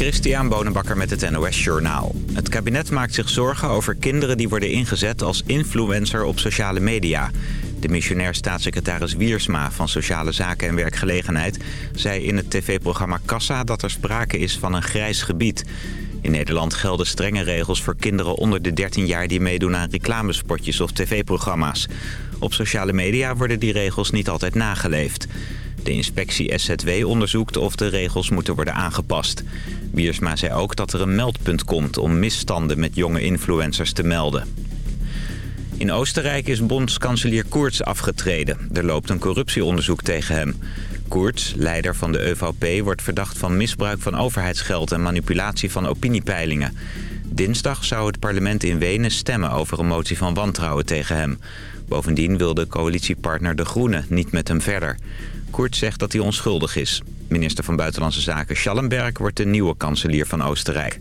Christian Bonenbakker met het NOS Journaal. Het kabinet maakt zich zorgen over kinderen die worden ingezet als influencer op sociale media. De missionair staatssecretaris Wiersma van Sociale Zaken en Werkgelegenheid... zei in het tv-programma Kassa dat er sprake is van een grijs gebied. In Nederland gelden strenge regels voor kinderen onder de 13 jaar... die meedoen aan reclamespotjes of tv-programma's. Op sociale media worden die regels niet altijd nageleefd. De inspectie SZW onderzoekt of de regels moeten worden aangepast. Biersma zei ook dat er een meldpunt komt om misstanden met jonge influencers te melden. In Oostenrijk is bondskanselier Koerts afgetreden. Er loopt een corruptieonderzoek tegen hem. Koerts, leider van de EVP, wordt verdacht van misbruik van overheidsgeld... en manipulatie van opiniepeilingen. Dinsdag zou het parlement in Wenen stemmen over een motie van wantrouwen tegen hem. Bovendien wil de coalitiepartner De Groenen niet met hem verder. Koert zegt dat hij onschuldig is. Minister van Buitenlandse Zaken Schallenberg wordt de nieuwe kanselier van Oostenrijk.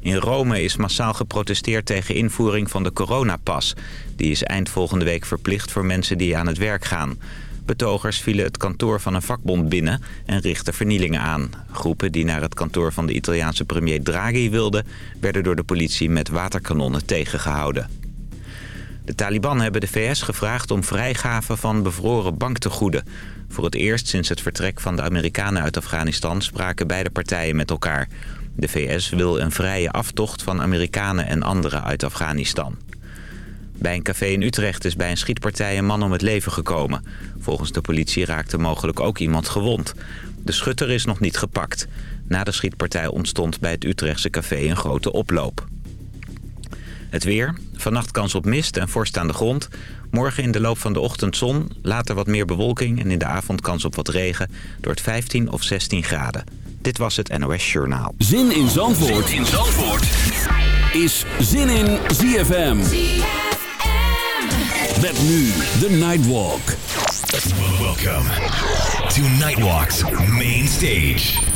In Rome is massaal geprotesteerd tegen invoering van de coronapas. Die is eind volgende week verplicht voor mensen die aan het werk gaan. Betogers vielen het kantoor van een vakbond binnen en richtten vernielingen aan. Groepen die naar het kantoor van de Italiaanse premier Draghi wilden... werden door de politie met waterkanonnen tegengehouden. De Taliban hebben de VS gevraagd om vrijgave van bevroren banktegoeden. Voor het eerst sinds het vertrek van de Amerikanen uit Afghanistan spraken beide partijen met elkaar. De VS wil een vrije aftocht van Amerikanen en anderen uit Afghanistan. Bij een café in Utrecht is bij een schietpartij een man om het leven gekomen. Volgens de politie raakte mogelijk ook iemand gewond. De schutter is nog niet gepakt. Na de schietpartij ontstond bij het Utrechtse café een grote oploop. Het weer. Vannacht kans op mist en vorst aan de grond. Morgen in de loop van de ochtend zon. Later wat meer bewolking en in de avond kans op wat regen. Door het 15 of 16 graden. Dit was het NOS Journaal. Zin in Zandvoort, zin in Zandvoort. is Zin in ZFM. ZFM. Met nu de Nightwalk. Welcome to Nightwalk's main stage.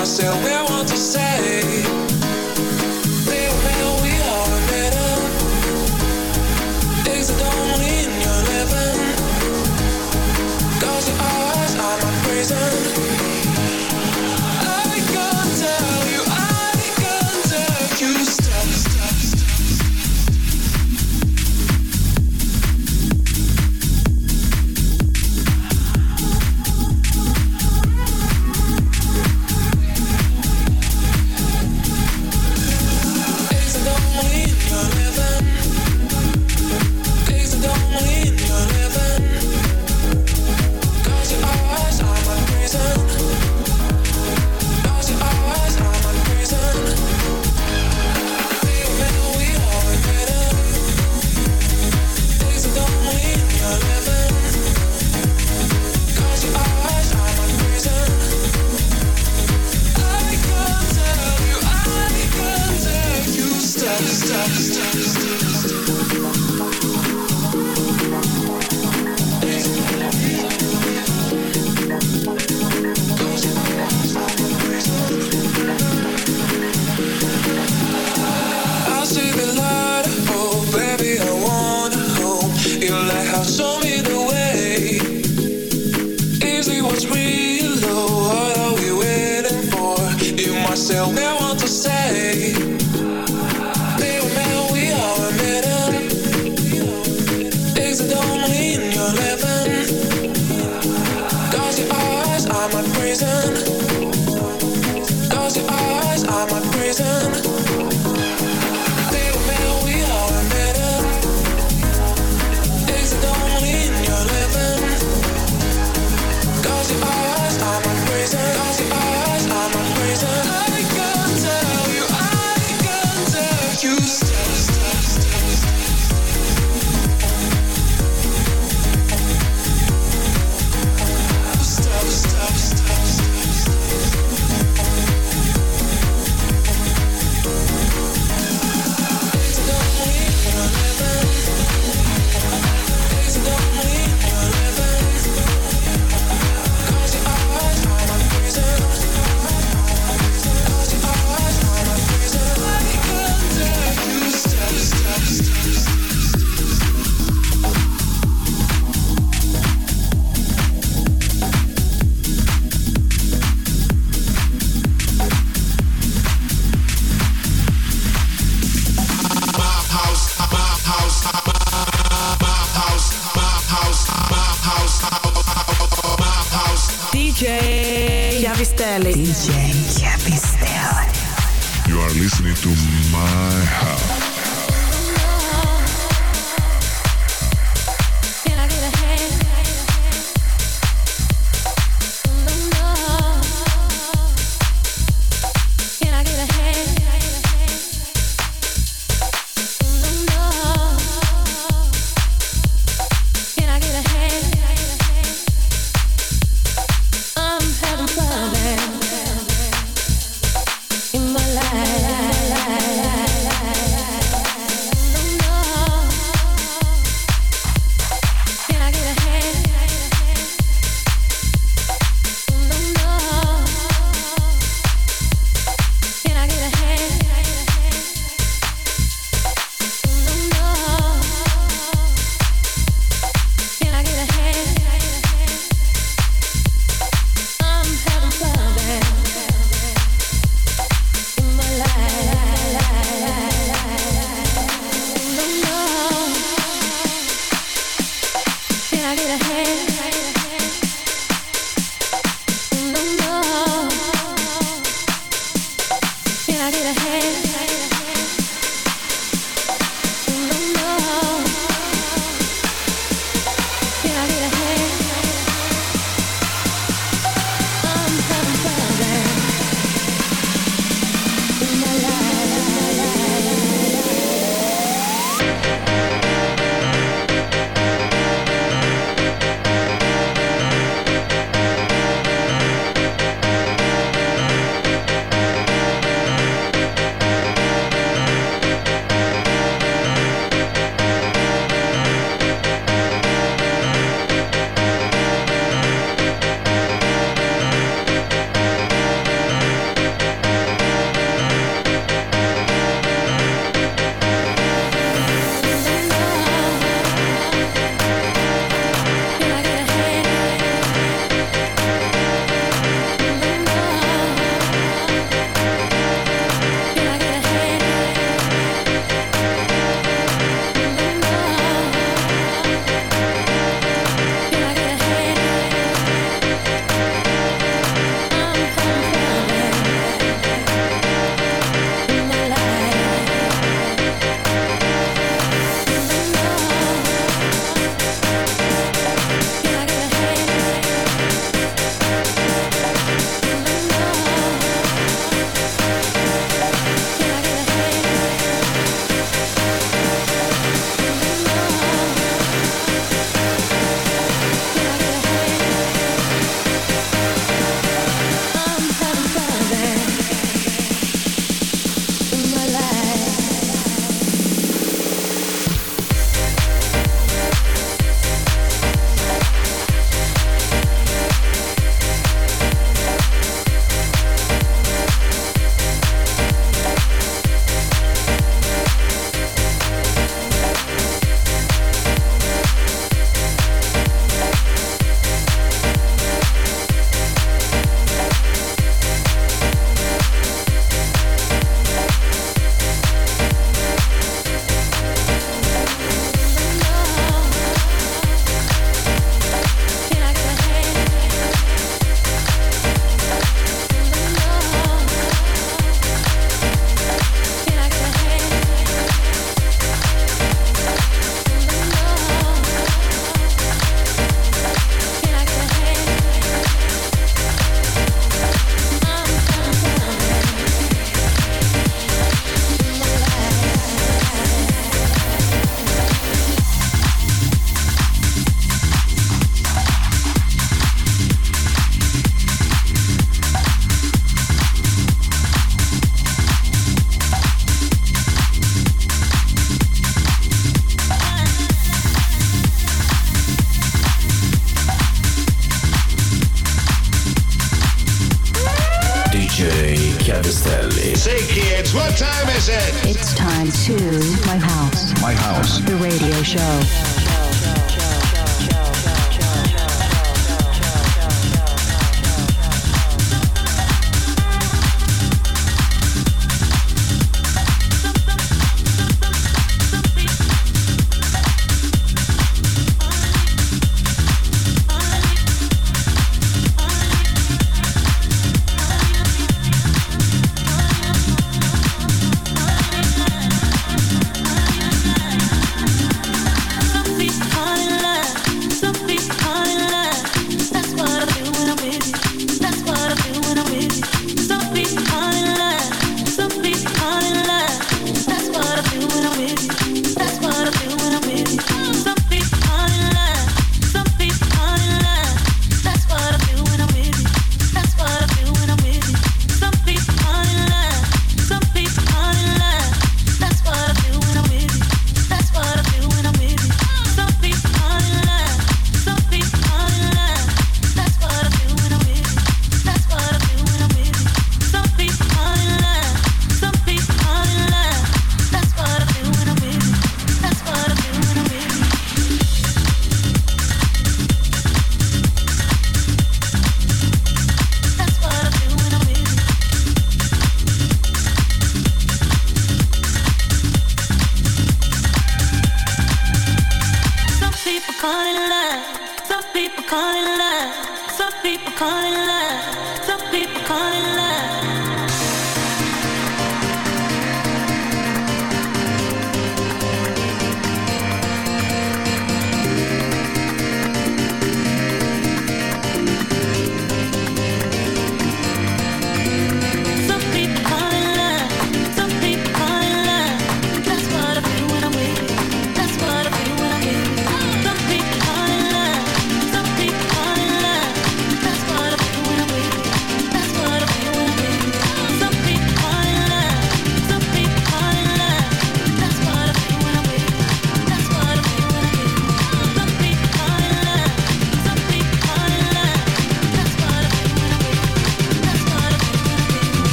myself, I want to say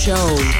show.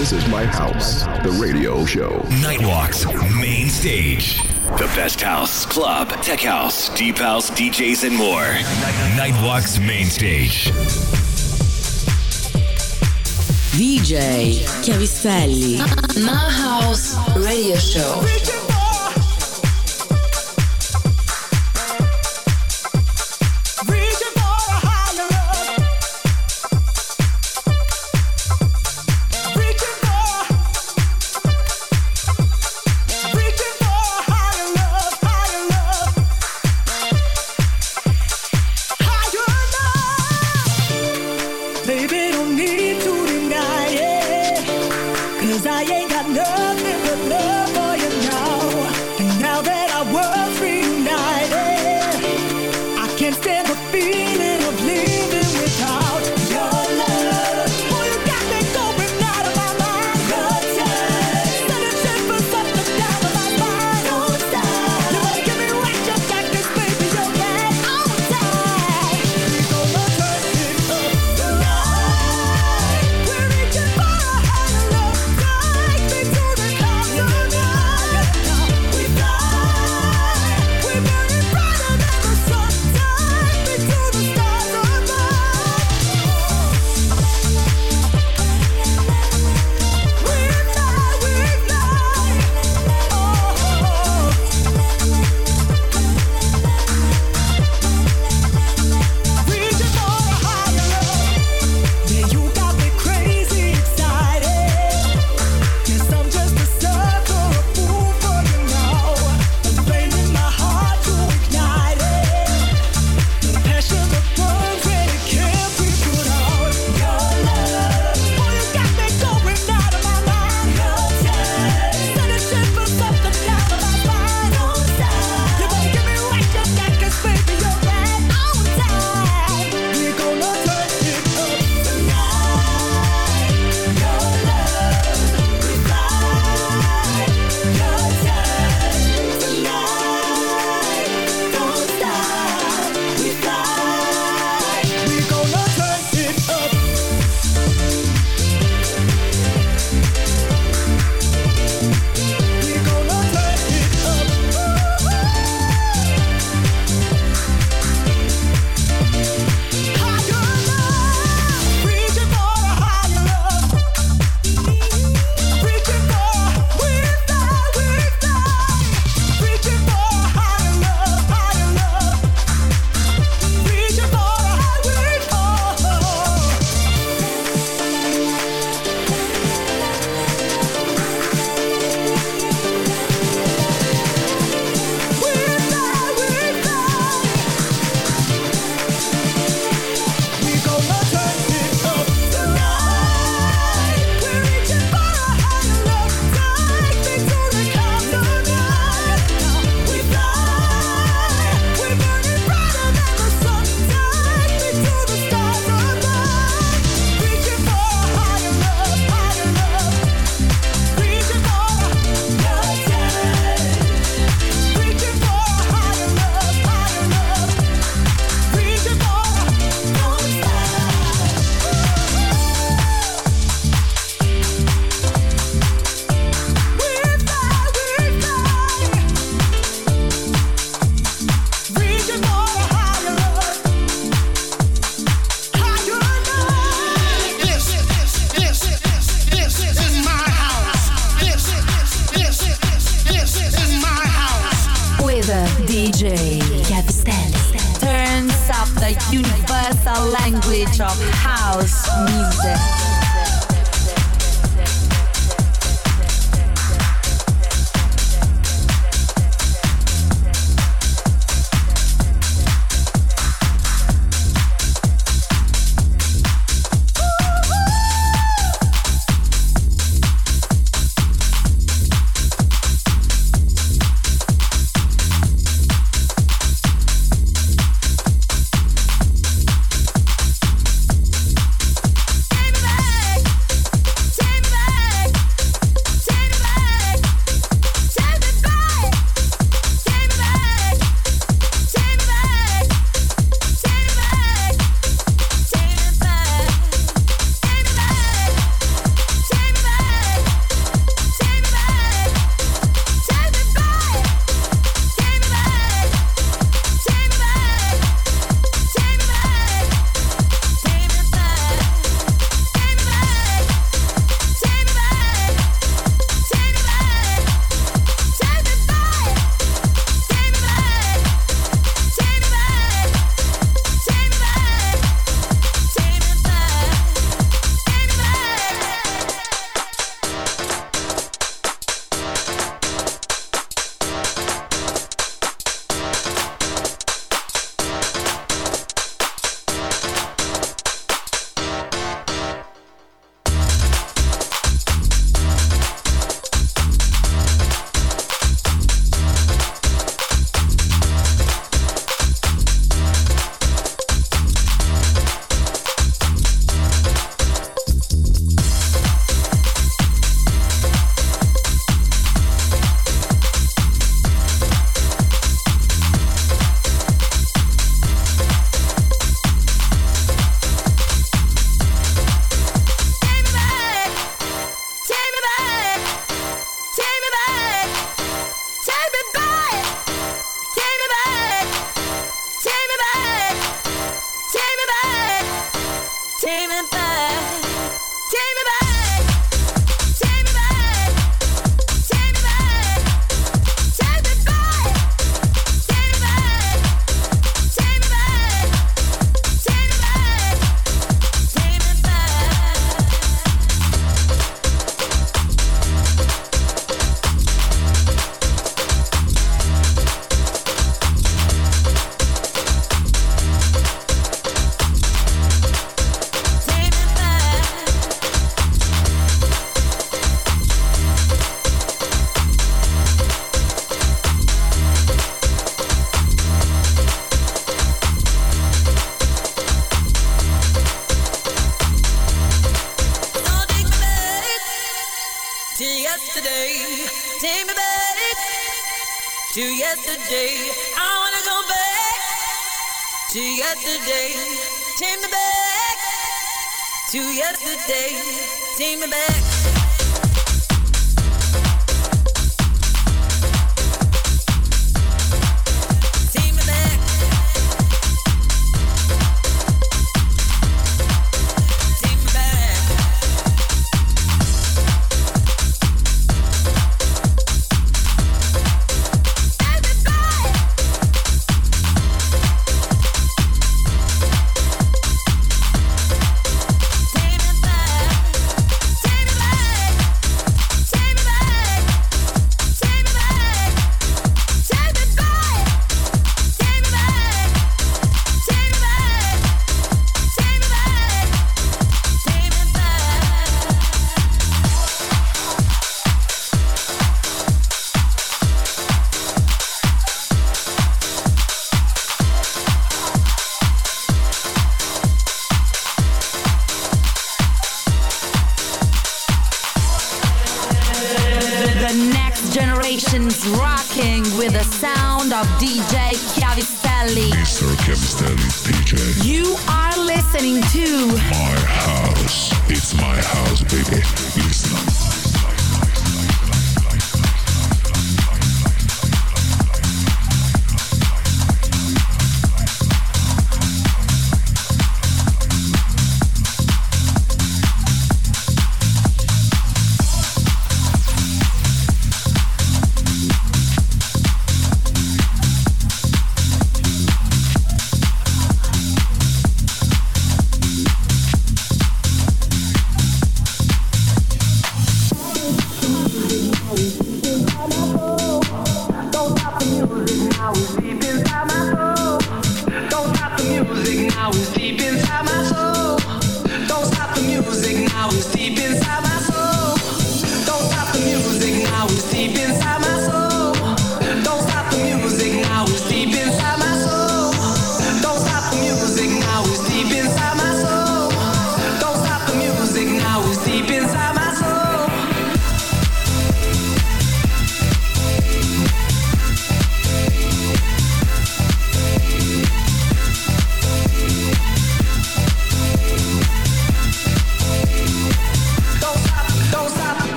This is my house, the radio show. Nightwalks Main Stage. The best house, club, tech house, deep house, DJs, and more. Nightwalks Main Stage. DJ Chiavistelli. My House Radio Show.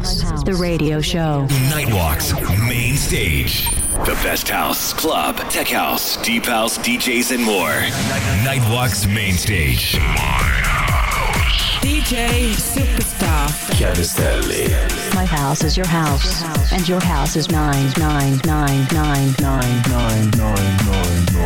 House, the radio show. Nightwalk's main stage. The best house, club, tech house, deep house, DJs, and more. Nightwalk's main stage. DJ Superstar. Chiavistelli. My house is your house, and your house is nine nine nine nine nine nine nine nine nine.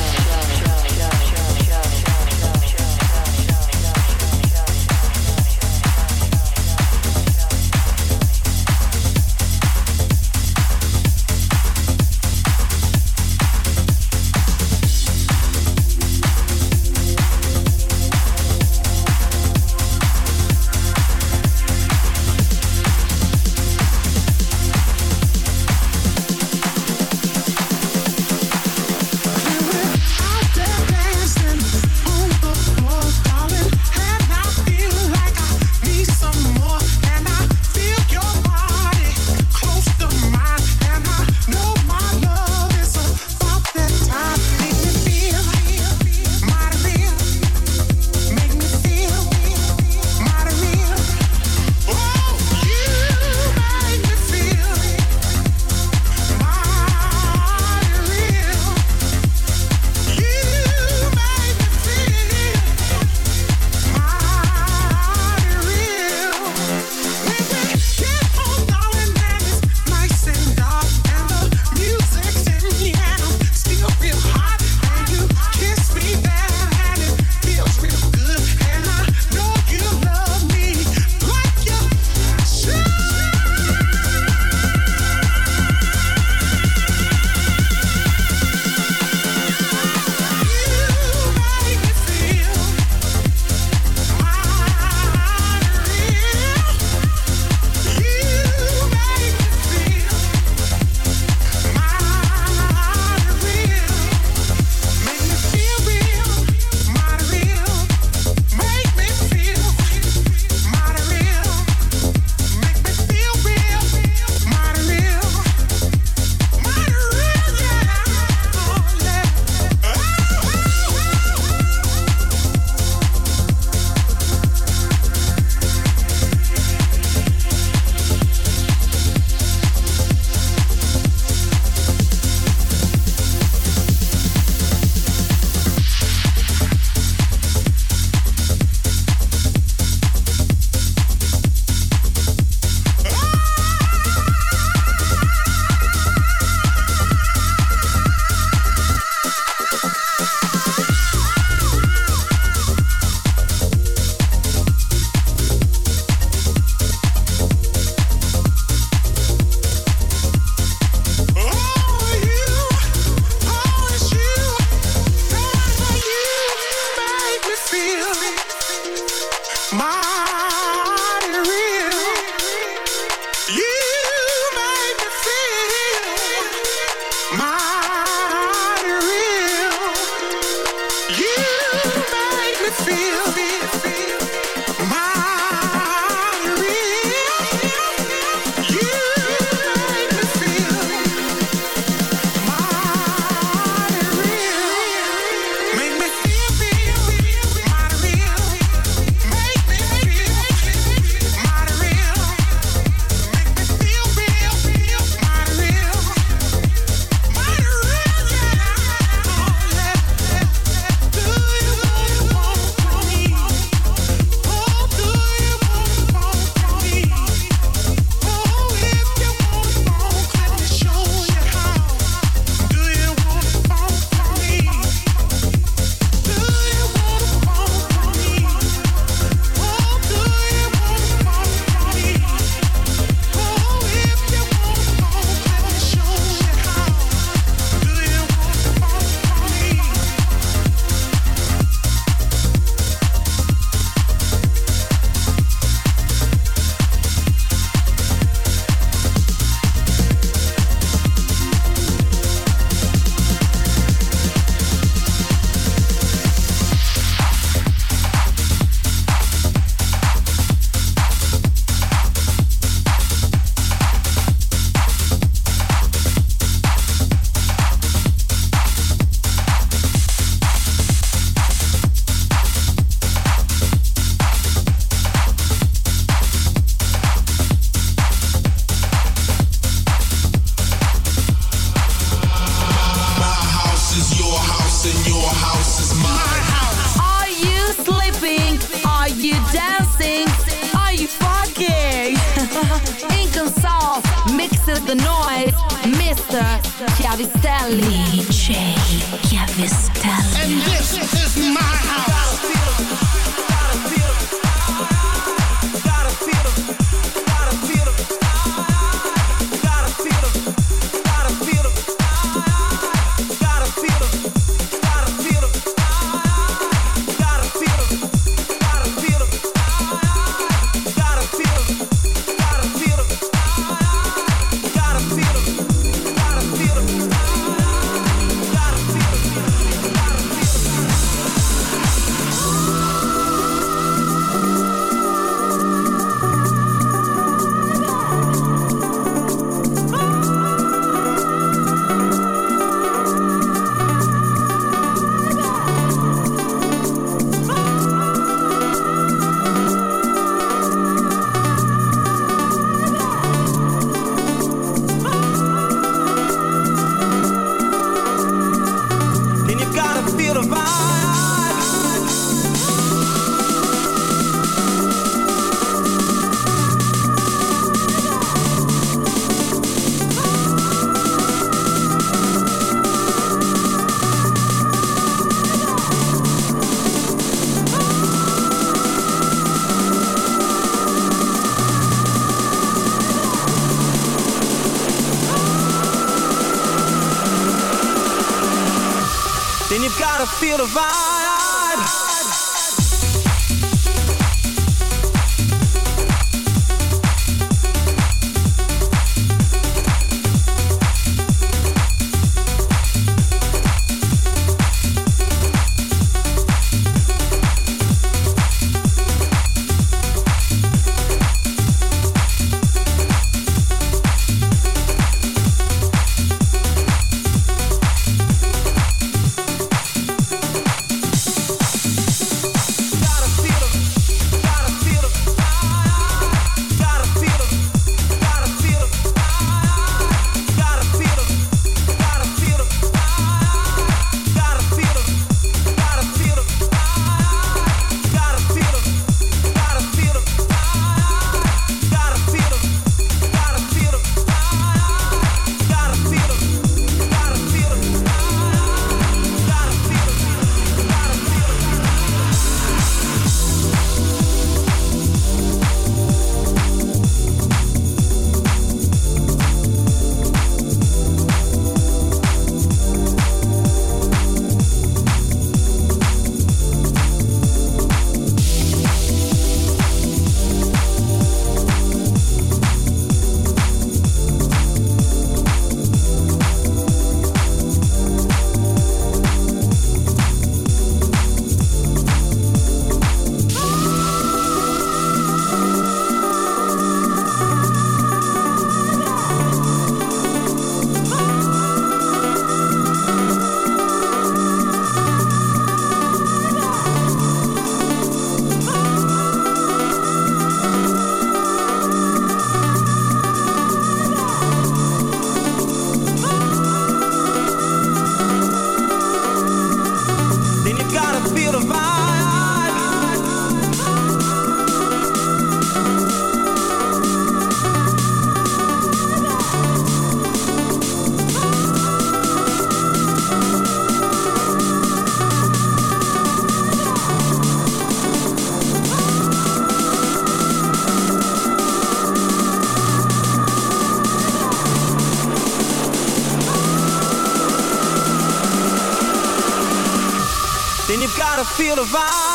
Feel the vibe.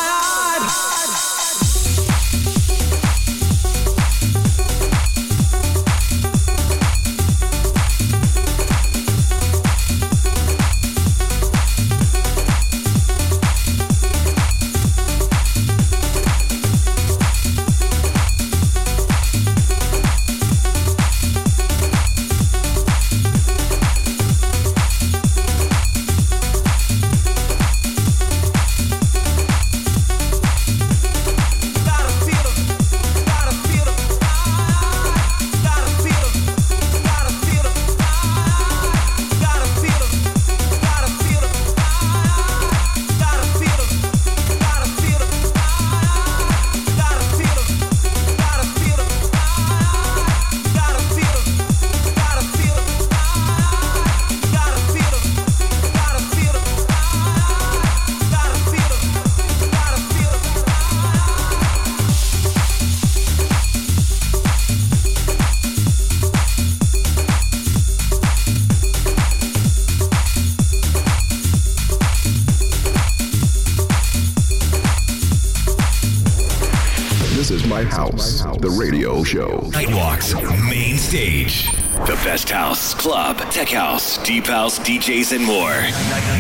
Tech house, deep house, DJs, and more.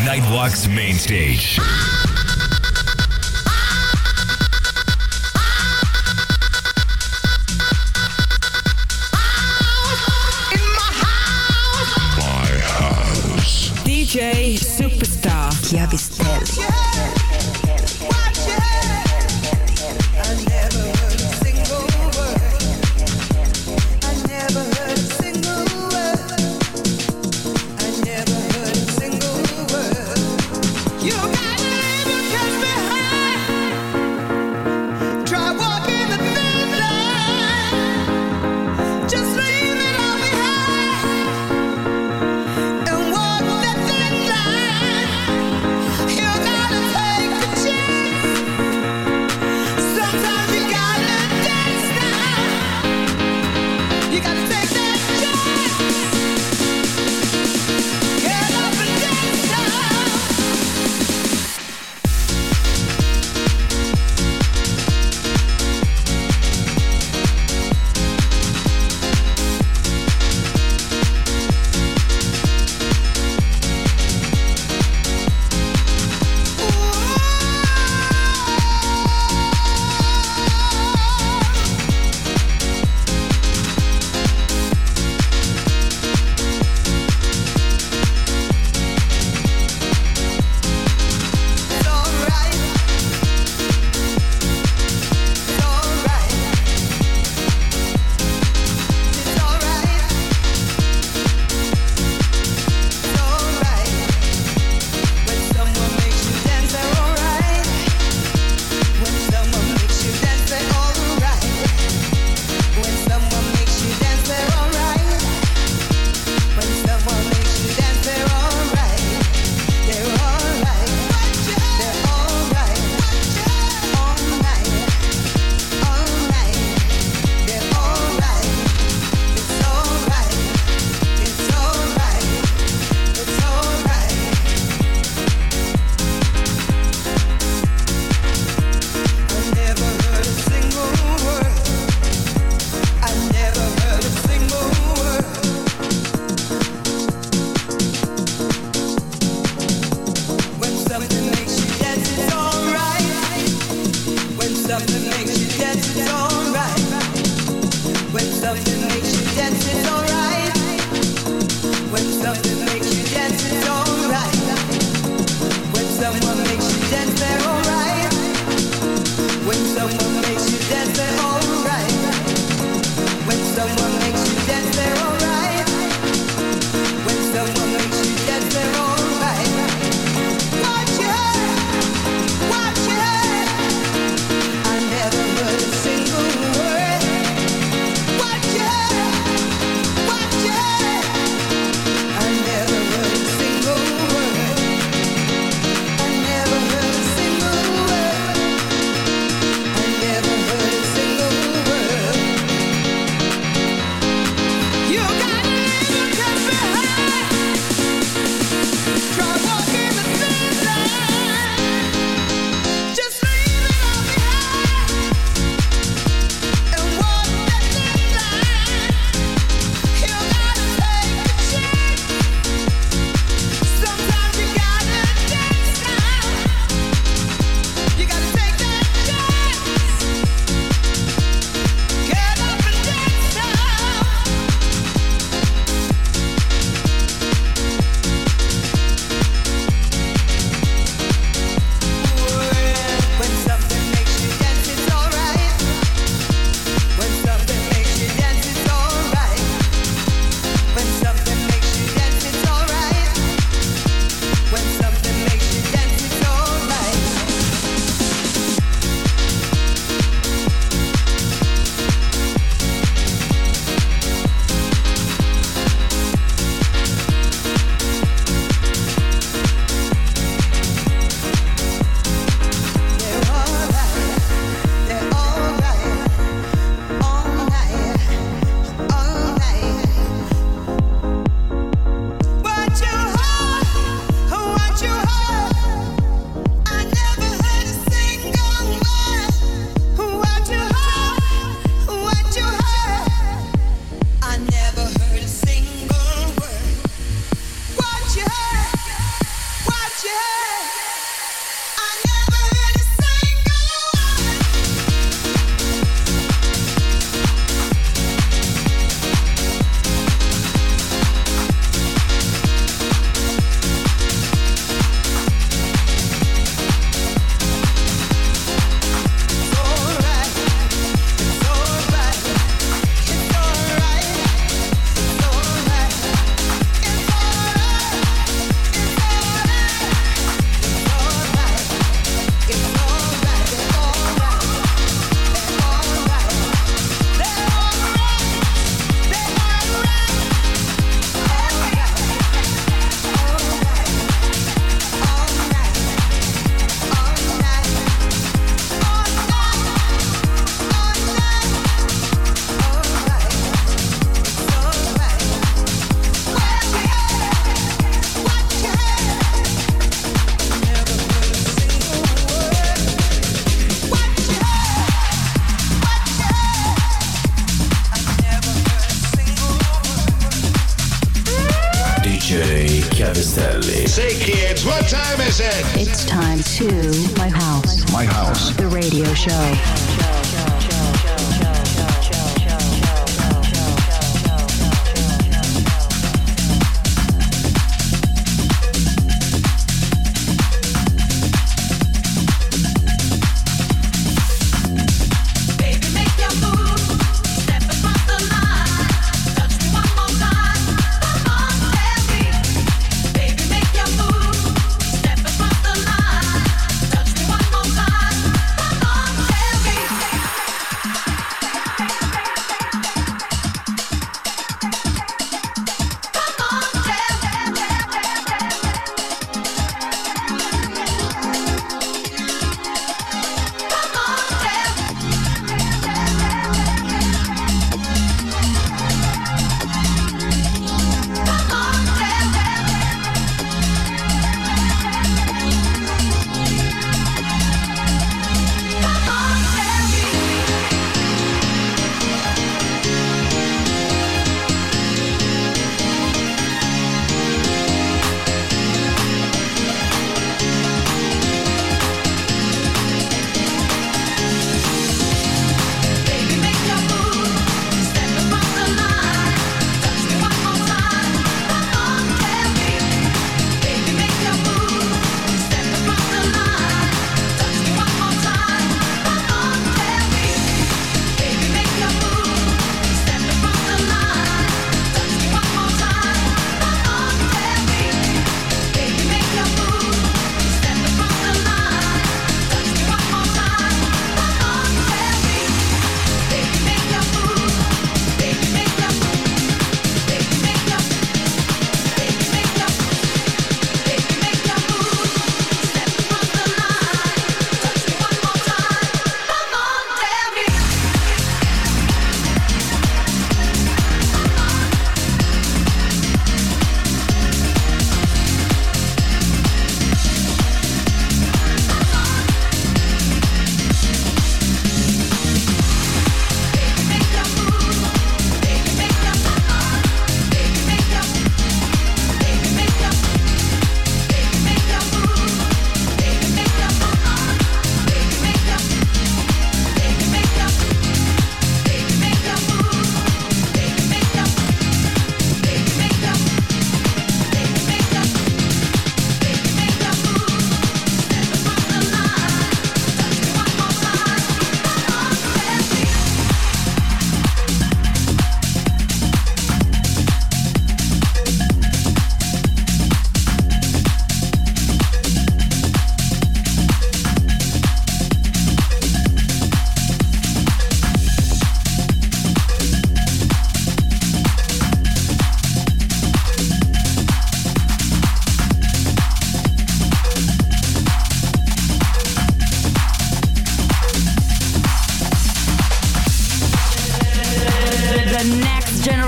Nightwalk's main stage. My house. DJ Superstar. Chiavistelli.